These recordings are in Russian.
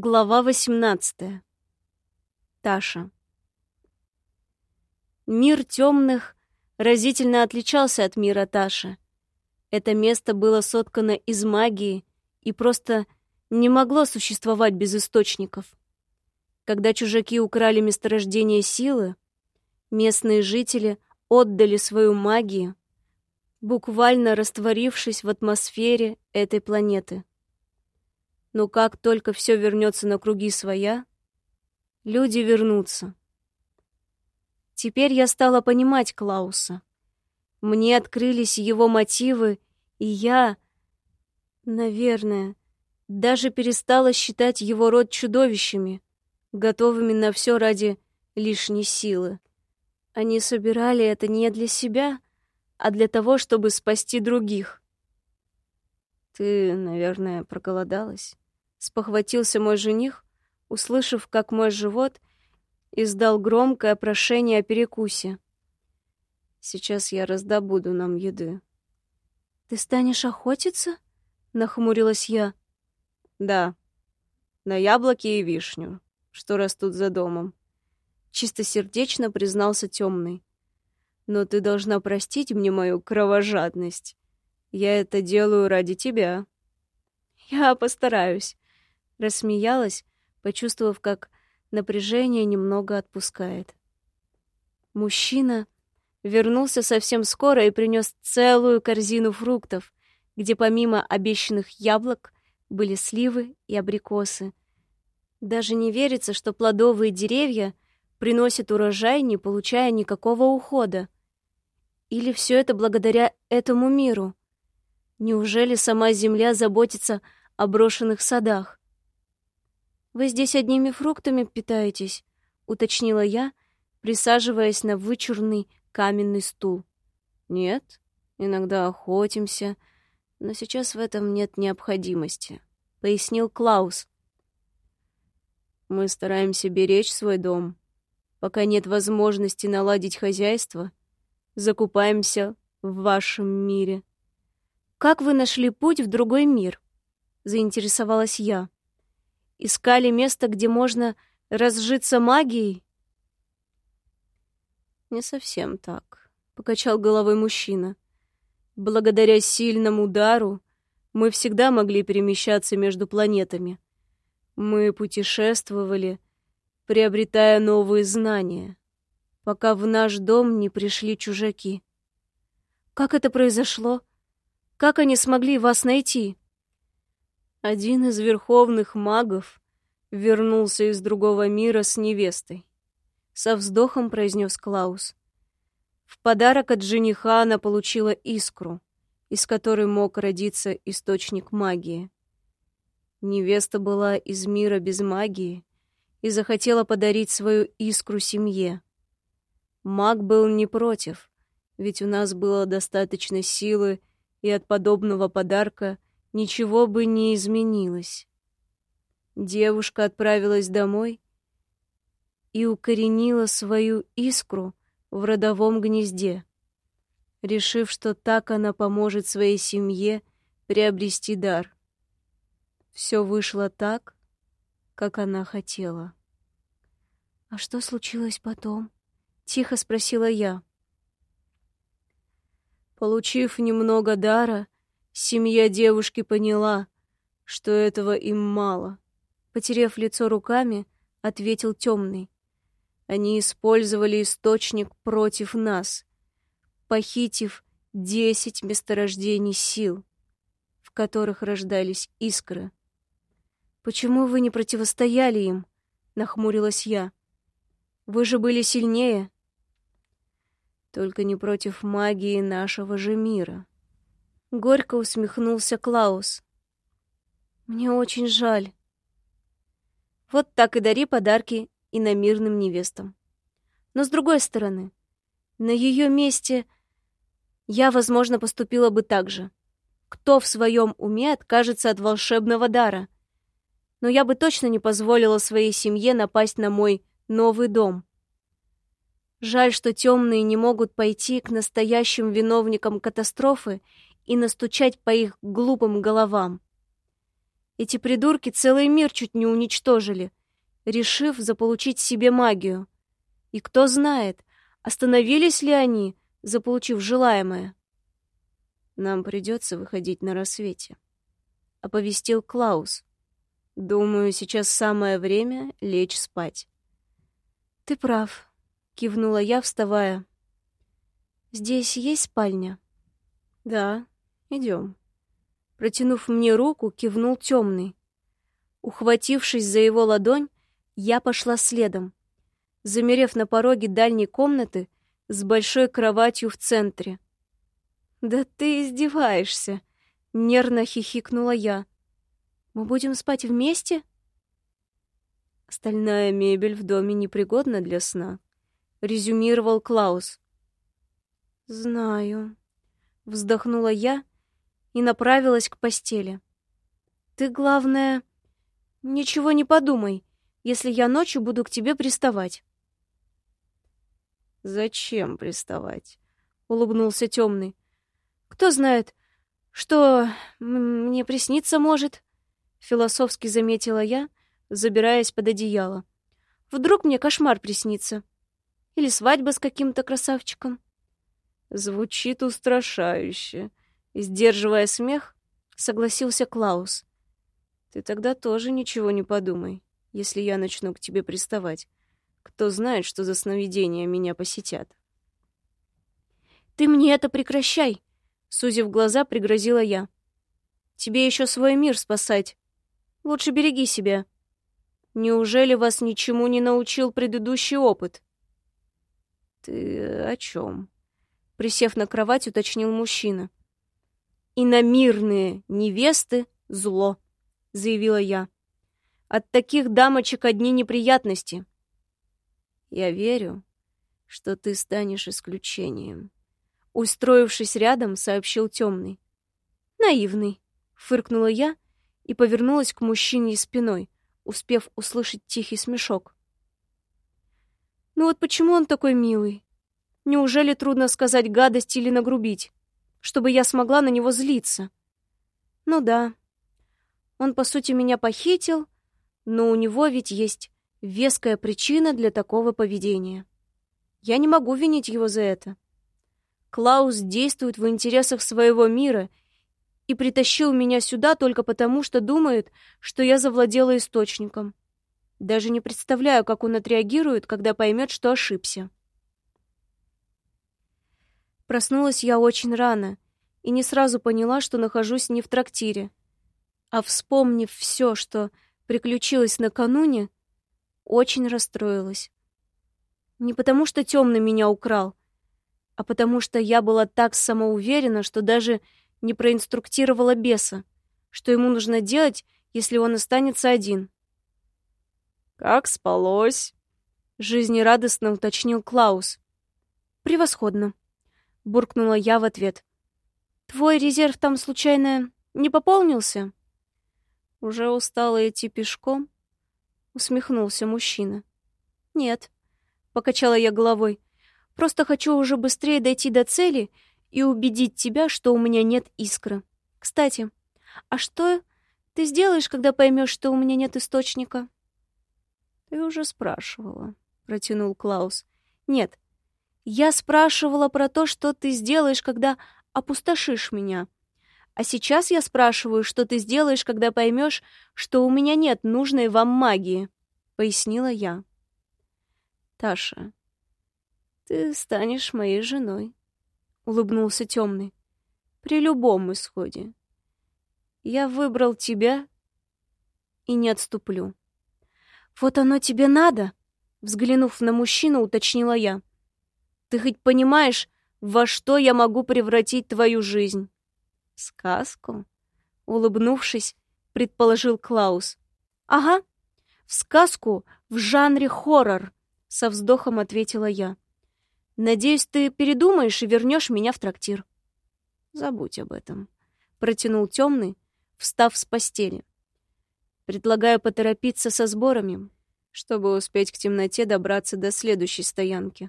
Глава 18. Таша. Мир темных разительно отличался от мира Таши. Это место было соткано из магии и просто не могло существовать без источников. Когда чужаки украли месторождение силы, местные жители отдали свою магию, буквально растворившись в атмосфере этой планеты. Но как только все вернется на круги своя, люди вернутся. Теперь я стала понимать Клауса. Мне открылись его мотивы, и я, наверное, даже перестала считать его род чудовищами, готовыми на все ради лишней силы. Они собирали это не для себя, а для того, чтобы спасти других. Ты, наверное, проголодалась? спохватился мой жених, услышав, как мой живот издал громкое прошение о перекусе. Сейчас я раздобуду нам еды. Ты станешь охотиться? нахмурилась я. Да. На яблоки и вишню, что растут за домом. Чистосердечно признался темный. Но ты должна простить мне мою кровожадность. Я это делаю ради тебя. Я постараюсь, Рассмеялась, почувствовав, как напряжение немного отпускает. Мужчина вернулся совсем скоро и принес целую корзину фруктов, где помимо обещанных яблок были сливы и абрикосы. Даже не верится, что плодовые деревья приносят урожай, не получая никакого ухода. Или все это благодаря этому миру? Неужели сама земля заботится о брошенных садах? «Вы здесь одними фруктами питаетесь?» — уточнила я, присаживаясь на вычурный каменный стул. «Нет, иногда охотимся, но сейчас в этом нет необходимости», — пояснил Клаус. «Мы стараемся беречь свой дом. Пока нет возможности наладить хозяйство, закупаемся в вашем мире». «Как вы нашли путь в другой мир?» — заинтересовалась я. Искали место, где можно разжиться магией? Не совсем так, покачал головой мужчина. Благодаря сильному удару мы всегда могли перемещаться между планетами. Мы путешествовали, приобретая новые знания, пока в наш дом не пришли чужаки. Как это произошло? Как они смогли вас найти? Один из верховных магов вернулся из другого мира с невестой. Со вздохом произнес Клаус. В подарок от жениха она получила искру, из которой мог родиться источник магии. Невеста была из мира без магии и захотела подарить свою искру семье. Маг был не против, ведь у нас было достаточно силы, и от подобного подарка ничего бы не изменилось. Девушка отправилась домой и укоренила свою искру в родовом гнезде, решив, что так она поможет своей семье приобрести дар. Все вышло так, как она хотела. «А что случилось потом?» — тихо спросила я. Получив немного дара, Семья девушки поняла, что этого им мало. Потерев лицо руками, ответил темный. Они использовали источник против нас, похитив десять месторождений сил, в которых рождались искры. «Почему вы не противостояли им?» — нахмурилась я. «Вы же были сильнее». «Только не против магии нашего же мира», Горько усмехнулся Клаус. Мне очень жаль. Вот так и дари подарки иномирным невестам. Но с другой стороны, на ее месте я, возможно, поступила бы так же. Кто в своем уме откажется от волшебного дара? Но я бы точно не позволила своей семье напасть на мой новый дом. Жаль, что темные не могут пойти к настоящим виновникам катастрофы и настучать по их глупым головам. Эти придурки целый мир чуть не уничтожили, решив заполучить себе магию. И кто знает, остановились ли они, заполучив желаемое. Нам придется выходить на рассвете, — оповестил Клаус. Думаю, сейчас самое время лечь спать. Ты прав, — кивнула я, вставая. Здесь есть спальня? Да, идем. Протянув мне руку, кивнул темный. Ухватившись за его ладонь, я пошла следом, замерев на пороге дальней комнаты с большой кроватью в центре. «Да ты издеваешься!» — нервно хихикнула я. «Мы будем спать вместе?» «Остальная мебель в доме непригодна для сна», — резюмировал Клаус. «Знаю», — вздохнула я и направилась к постели. «Ты, главное, ничего не подумай, если я ночью буду к тебе приставать». «Зачем приставать?» — улыбнулся темный. «Кто знает, что мне присниться может?» — философски заметила я, забираясь под одеяло. «Вдруг мне кошмар приснится? Или свадьба с каким-то красавчиком?» Звучит устрашающе. Сдерживая смех, согласился Клаус. Ты тогда тоже ничего не подумай, если я начну к тебе приставать. Кто знает, что за сновидения меня посетят. Ты мне это прекращай, сузив глаза, пригрозила я. Тебе еще свой мир спасать. Лучше береги себя. Неужели вас ничему не научил предыдущий опыт? Ты о чем? Присев на кровать, уточнил мужчина. «Иномирные невесты — зло», — заявила я. «От таких дамочек одни неприятности». «Я верю, что ты станешь исключением», — устроившись рядом, сообщил темный. «Наивный», — фыркнула я и повернулась к мужчине спиной, успев услышать тихий смешок. «Ну вот почему он такой милый? Неужели трудно сказать гадость или нагрубить, чтобы я смогла на него злиться? Ну да. Он, по сути, меня похитил, но у него ведь есть веская причина для такого поведения. Я не могу винить его за это. Клаус действует в интересах своего мира и притащил меня сюда только потому, что думает, что я завладела источником. Даже не представляю, как он отреагирует, когда поймет, что ошибся. Проснулась я очень рано и не сразу поняла, что нахожусь не в трактире. А вспомнив все, что приключилось накануне, очень расстроилась. Не потому, что темный меня украл, а потому что я была так самоуверена, что даже не проинструктировала беса, что ему нужно делать, если он останется один. «Как спалось?» — жизнерадостно уточнил Клаус. «Превосходно», буркнула я в ответ. Твой резерв там случайно не пополнился? Уже устала идти пешком? усмехнулся мужчина. Нет, покачала я головой. Просто хочу уже быстрее дойти до цели и убедить тебя, что у меня нет искры. Кстати, а что ты сделаешь, когда поймешь, что у меня нет источника? Ты уже спрашивала, протянул Клаус. Нет, я спрашивала про то, что ты сделаешь, когда опустошишь меня. А сейчас я спрашиваю, что ты сделаешь, когда поймешь, что у меня нет нужной вам магии, пояснила я. Таша, ты станешь моей женой, улыбнулся темный. При любом исходе. Я выбрал тебя и не отступлю. Вот оно тебе надо, взглянув на мужчину, уточнила я. Ты хоть понимаешь, во что я могу превратить твою жизнь? Сказку? Улыбнувшись, предположил Клаус. Ага, в сказку в жанре хоррор, со вздохом ответила я. Надеюсь, ты передумаешь и вернешь меня в трактир. Забудь об этом, протянул темный, встав с постели. Предлагаю поторопиться со сборами, чтобы успеть к темноте добраться до следующей стоянки.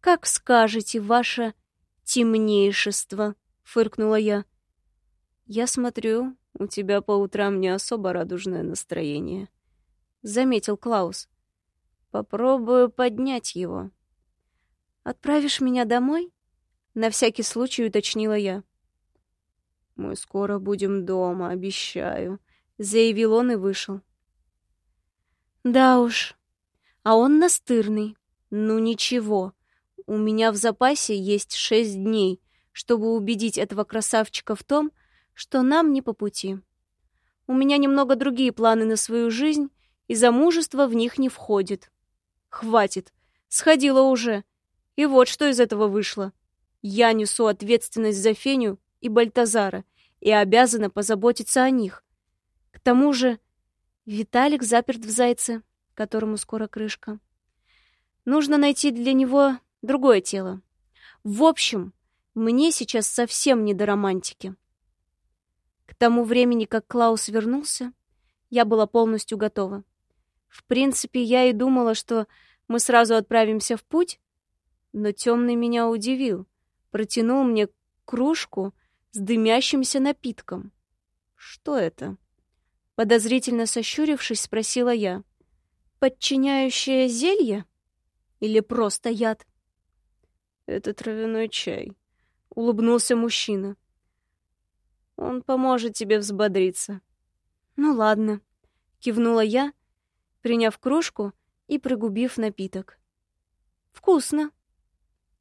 «Как скажете, ваше темнейшество», — фыркнула я. «Я смотрю, «У тебя по утрам не особо радужное настроение», — заметил Клаус. «Попробую поднять его». «Отправишь меня домой?» — на всякий случай уточнила я. «Мы скоро будем дома, обещаю», — заявил он и вышел. «Да уж, а он настырный. Ну ничего, у меня в запасе есть шесть дней, чтобы убедить этого красавчика в том, что нам не по пути. У меня немного другие планы на свою жизнь, и замужество в них не входит. Хватит, сходила уже. И вот что из этого вышло. Я несу ответственность за Феню и Бальтазара и обязана позаботиться о них. К тому же Виталик заперт в зайце, которому скоро крышка. Нужно найти для него другое тело. В общем, мне сейчас совсем не до романтики. К тому времени, как Клаус вернулся, я была полностью готова. В принципе, я и думала, что мы сразу отправимся в путь, но темный меня удивил, протянул мне кружку с дымящимся напитком. Что это? Подозрительно сощурившись, спросила я. Подчиняющее зелье? Или просто яд? Это травяной чай, улыбнулся мужчина. Он поможет тебе взбодриться. Ну ладно, кивнула я, приняв кружку и пригубив напиток. Вкусно.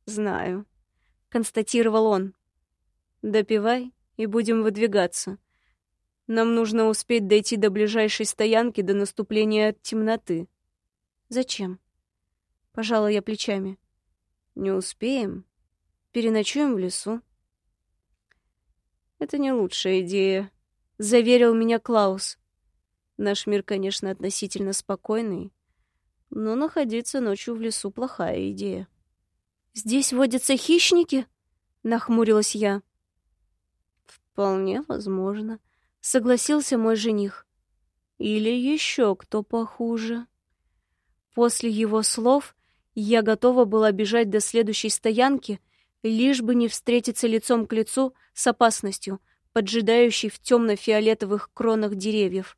Знаю, констатировал он. Допивай и будем выдвигаться. Нам нужно успеть дойти до ближайшей стоянки до наступления темноты. Зачем? Пожала я плечами. Не успеем. Переночуем в лесу. «Это не лучшая идея», — заверил меня Клаус. «Наш мир, конечно, относительно спокойный, но находиться ночью в лесу — плохая идея». «Здесь водятся хищники?» — нахмурилась я. «Вполне возможно», — согласился мой жених. «Или еще кто похуже». После его слов я готова была бежать до следующей стоянки — лишь бы не встретиться лицом к лицу с опасностью, поджидающей в темно-фиолетовых кронах деревьев.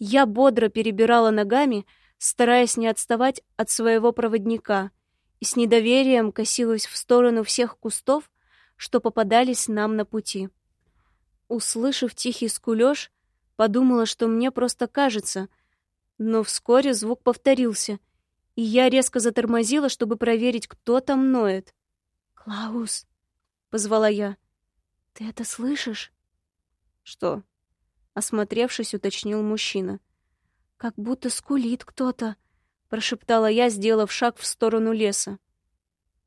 Я бодро перебирала ногами, стараясь не отставать от своего проводника, и с недоверием косилась в сторону всех кустов, что попадались нам на пути. Услышав тихий скулёж, подумала, что мне просто кажется, но вскоре звук повторился, и я резко затормозила, чтобы проверить, кто там ноет. «Клаус!» — позвала я. «Ты это слышишь?» «Что?» — осмотревшись, уточнил мужчина. «Как будто скулит кто-то», — прошептала я, сделав шаг в сторону леса.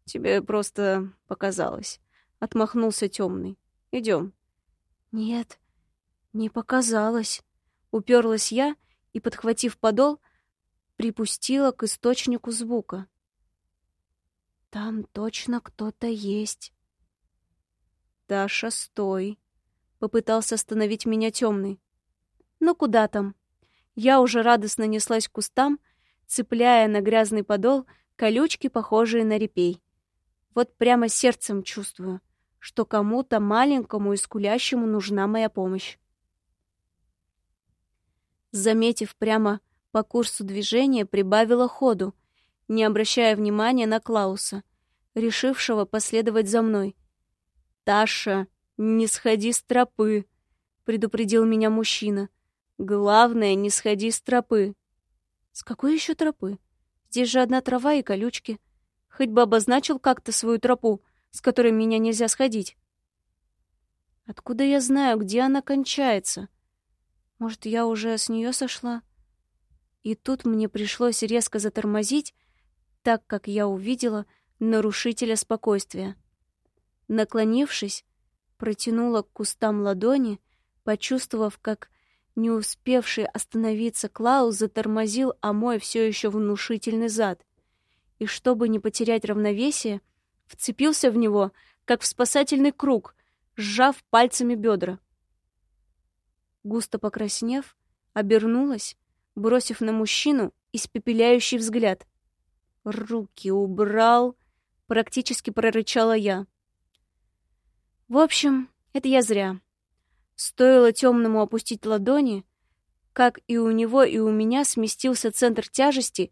«Тебе просто показалось», — отмахнулся темный. «Идем». «Нет, не показалось», — уперлась я и, подхватив подол, припустила к источнику звука. Там точно кто-то есть. Даша, стой. Попытался остановить меня темный. Ну куда там? Я уже радостно неслась к кустам, цепляя на грязный подол колючки, похожие на репей. Вот прямо сердцем чувствую, что кому-то маленькому и скулящему нужна моя помощь. Заметив прямо по курсу движения, прибавила ходу, не обращая внимания на Клауса, решившего последовать за мной. «Таша, не сходи с тропы», — предупредил меня мужчина. «Главное, не сходи с тропы». «С какой еще тропы? Здесь же одна трава и колючки. Хоть бы обозначил как-то свою тропу, с которой меня нельзя сходить». «Откуда я знаю, где она кончается? Может, я уже с нее сошла?» И тут мне пришлось резко затормозить, так как я увидела нарушителя спокойствия. Наклонившись, протянула к кустам ладони, почувствовав, как не успевший остановиться Клаус затормозил, а мой все еще внушительный зад. И чтобы не потерять равновесие, вцепился в него, как в спасательный круг, сжав пальцами бедра. Густо покраснев, обернулась, бросив на мужчину испепеляющий взгляд. «Руки убрал!» — практически прорычала я. В общем, это я зря. Стоило темному опустить ладони, как и у него, и у меня сместился центр тяжести,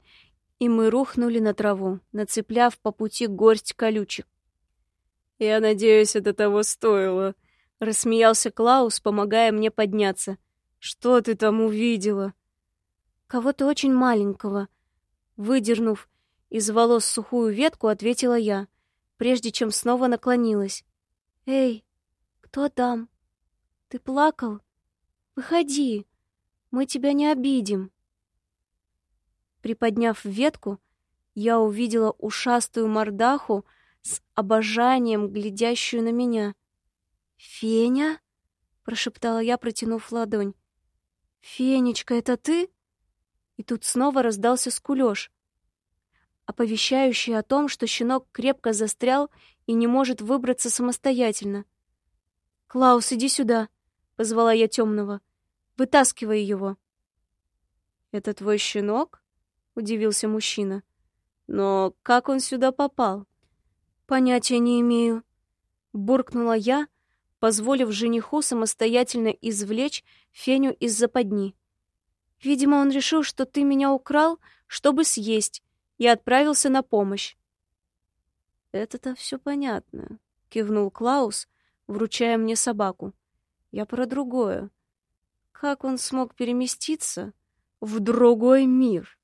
и мы рухнули на траву, нацепляв по пути горсть колючек. «Я надеюсь, это того стоило», — рассмеялся Клаус, помогая мне подняться. «Что ты там увидела?» «Кого-то очень маленького». Выдернув из волос сухую ветку, ответила я, прежде чем снова наклонилась. «Эй, кто там? Ты плакал? Выходи!» Мы тебя не обидим. Приподняв ветку, я увидела ушастую мордаху с обожанием, глядящую на меня. «Феня?» — прошептала я, протянув ладонь. «Фенечка, это ты?» И тут снова раздался скулёж, оповещающий о том, что щенок крепко застрял и не может выбраться самостоятельно. «Клаус, иди сюда!» — позвала я темного. Вытаскивай его. Это твой щенок? Удивился мужчина. Но как он сюда попал? Понятия не имею, буркнула я, позволив жениху самостоятельно извлечь Феню из западни. Видимо, он решил, что ты меня украл, чтобы съесть, и отправился на помощь. Это-то все понятно, кивнул Клаус, вручая мне собаку. Я про другое. Как он смог переместиться в другой мир?